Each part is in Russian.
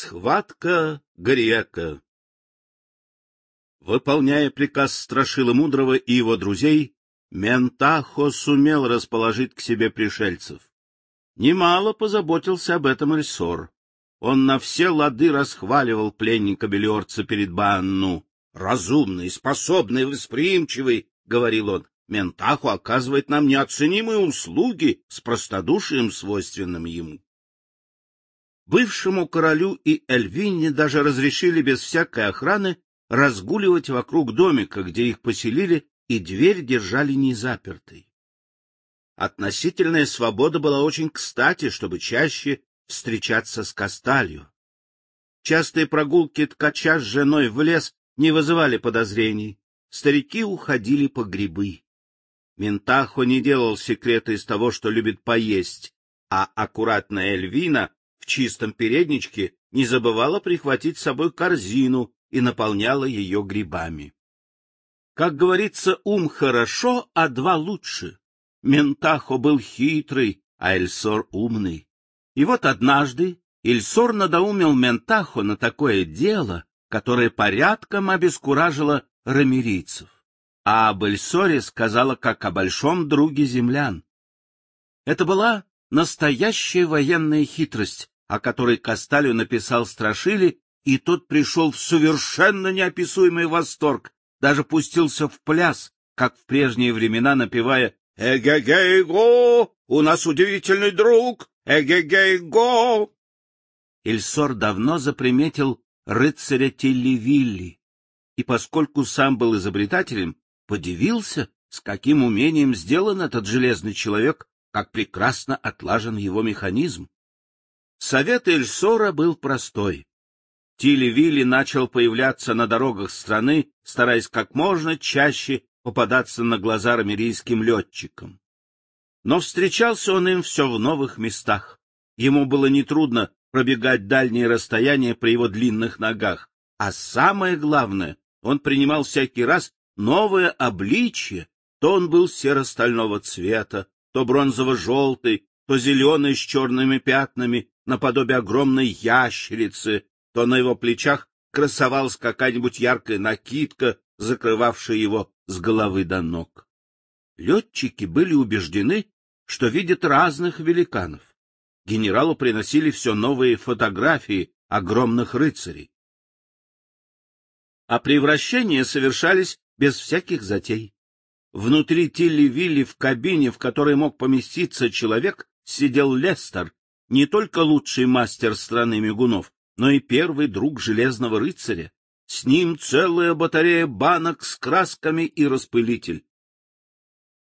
Схватка Грека Выполняя приказ Страшила Мудрого и его друзей, Ментахо сумел расположить к себе пришельцев. Немало позаботился об этом Эльсор. Он на все лады расхваливал пленника Белиорца перед Банну. «Разумный, способный, восприимчивый», — говорил он, — «Ментаху оказывает нам неоценимые услуги с простодушием, свойственным ему». Бывшему королю и Эльвине даже разрешили без всякой охраны разгуливать вокруг домика, где их поселили, и дверь держали незапертой. Относительная свобода была очень кстати, чтобы чаще встречаться с Касталью. Частые прогулки ткача с женой в лес не вызывали подозрений. Старики уходили по грибы. Ментахо не делал секрета из того, что любит поесть, а аккуратная Эльвина чистом передничке не забывала прихватить с собой корзину и наполняла ее грибами. Как говорится, ум хорошо, а два лучше. Ментахо был хитрый, а Эльсор умный. И вот однажды Ильсор надоумил Ментахо на такое дело, которое порядком обескуражило рамерийцев. А об Эльсоре сказала как о большом друге землян. Это была настоящая военная хитрость, о которой Касталю написал Страшили, и тот пришел в совершенно неописуемый восторг, даже пустился в пляс, как в прежние времена, напевая «Эге-гей-го! У нас удивительный друг! Эге-гей-го!» Ильсор давно заприметил рыцаря Телливилли, и поскольку сам был изобретателем, подивился, с каким умением сделан этот железный человек, как прекрасно отлажен его механизм. Совет Эльсора был простой. Тилли-Вилли начал появляться на дорогах страны, стараясь как можно чаще попадаться на глаза рамерийским летчикам. Но встречался он им все в новых местах. Ему было нетрудно пробегать дальние расстояния при его длинных ногах. А самое главное, он принимал всякий раз новое обличье. То он был серо-стального цвета, то бронзово-желтый, то зеленый с черными пятнами, наподобие огромной ящерицы, то на его плечах красовалась какая-нибудь яркая накидка, закрывавшая его с головы до ног. Летчики были убеждены, что видят разных великанов. Генералу приносили все новые фотографии огромных рыцарей. А превращения совершались без всяких затей. Внутри Тилли-Вилли в кабине, в которой мог поместиться человек, сидел Лестер, не только лучший мастер страны мигунов, но и первый друг Железного рыцаря. С ним целая батарея банок с красками и распылитель.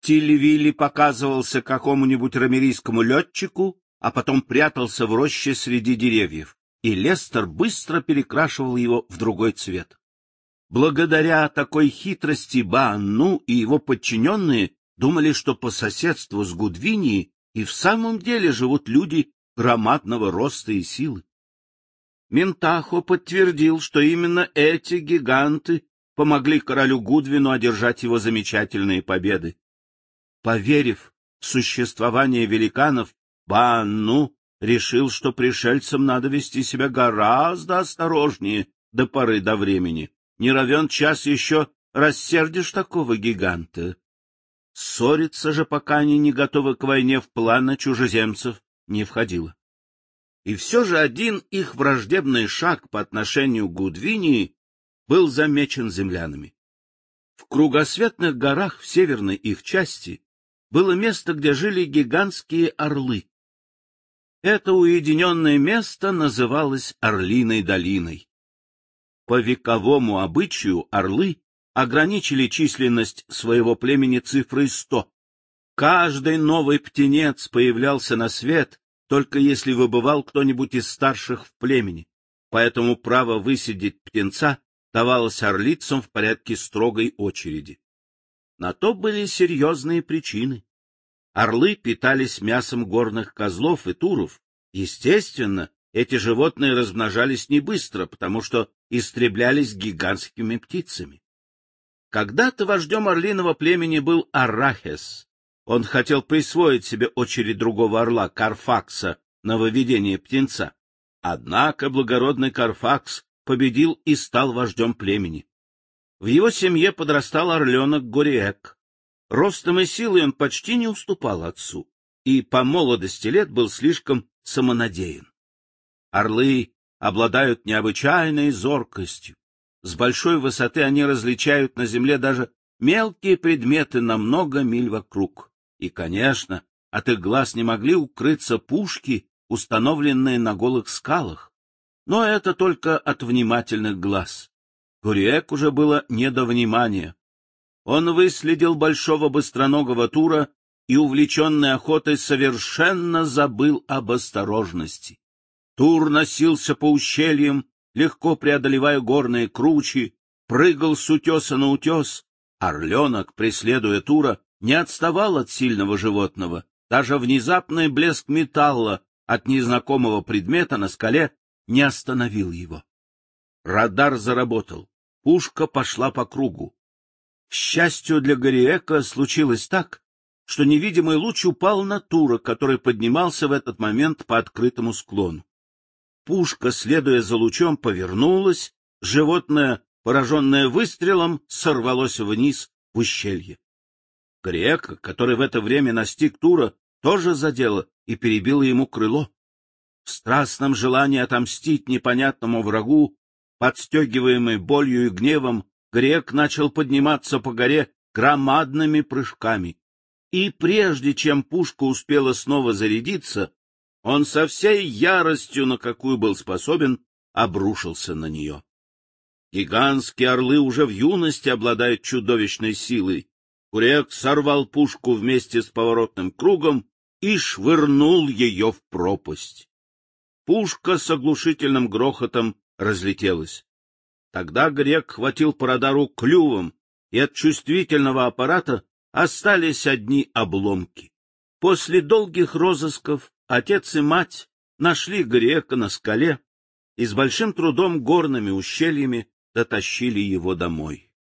Тилли-Вилли показывался какому-нибудь рамерийскому летчику, а потом прятался в роще среди деревьев, и Лестер быстро перекрашивал его в другой цвет. Благодаря такой хитрости Баанну и его подчиненные думали, что по соседству с Гудвинией и в самом деле живут люди громадного роста и силы. Ментахо подтвердил, что именно эти гиганты помогли королю Гудвину одержать его замечательные победы. Поверив в существование великанов, Банну решил, что пришельцам надо вести себя гораздо осторожнее до поры до времени. Не равен час еще рассердишь такого гиганта. Ссориться же, пока они не готовы к войне в планы чужеземцев, не входило. И все же один их враждебный шаг по отношению к Гудвинии был замечен землянами. В кругосветных горах в северной их части было место, где жили гигантские орлы. Это уединенное место называлось Орлиной долиной. По вековому обычаю орлы ограничили численность своего племени цифрой сто. Каждый новый птенец появлялся на свет только если выбывал кто-нибудь из старших в племени, поэтому право высидеть птенца давалось орлицам в порядке строгой очереди. На то были серьезные причины. Орлы питались мясом горных козлов и туров. Естественно, эти животные размножались не быстро, потому что истреблялись гигантскими птицами. Когда-то вождем орлиного племени был Арахес, он хотел присвоить себе очередь другого орла, Карфакса, на выведение птенца. Однако благородный Карфакс победил и стал вождем племени. В его семье подрастал орленок Гориэк. Ростом и силой он почти не уступал отцу, и по молодости лет был слишком самонадеян. Орлы обладают необычайной зоркостью. С большой высоты они различают на земле даже мелкие предметы на много миль вокруг. И, конечно, от их глаз не могли укрыться пушки, установленные на голых скалах. Но это только от внимательных глаз. Куриек уже было не до внимания. Он выследил большого быстроногого тура и, увлеченный охотой, совершенно забыл об осторожности. Тур носился по ущельям, легко преодолевая горные кручи, прыгал с утеса на утес. Орленок, преследуя Тура, не отставал от сильного животного. Даже внезапный блеск металла от незнакомого предмета на скале не остановил его. Радар заработал. Пушка пошла по кругу. К счастью для Гориэка случилось так, что невидимый луч упал на Тура, который поднимался в этот момент по открытому склону. Пушка, следуя за лучом, повернулась, животное, пораженное выстрелом, сорвалось вниз в ущелье. Грек, который в это время настиг Тура, тоже задело и перебило ему крыло. В страстном желании отомстить непонятному врагу, подстегиваемый болью и гневом, Грек начал подниматься по горе громадными прыжками. И прежде чем пушка успела снова зарядиться, он со всей яростью, на какую был способен, обрушился на нее. Гигантские орлы уже в юности обладают чудовищной силой. Курек сорвал пушку вместе с поворотным кругом и швырнул ее в пропасть. Пушка с оглушительным грохотом разлетелась. Тогда грек хватил по клювом, и от чувствительного аппарата остались одни обломки. После долгих розысков Отец и мать нашли грека на скале и с большим трудом горными ущельями дотащили его домой.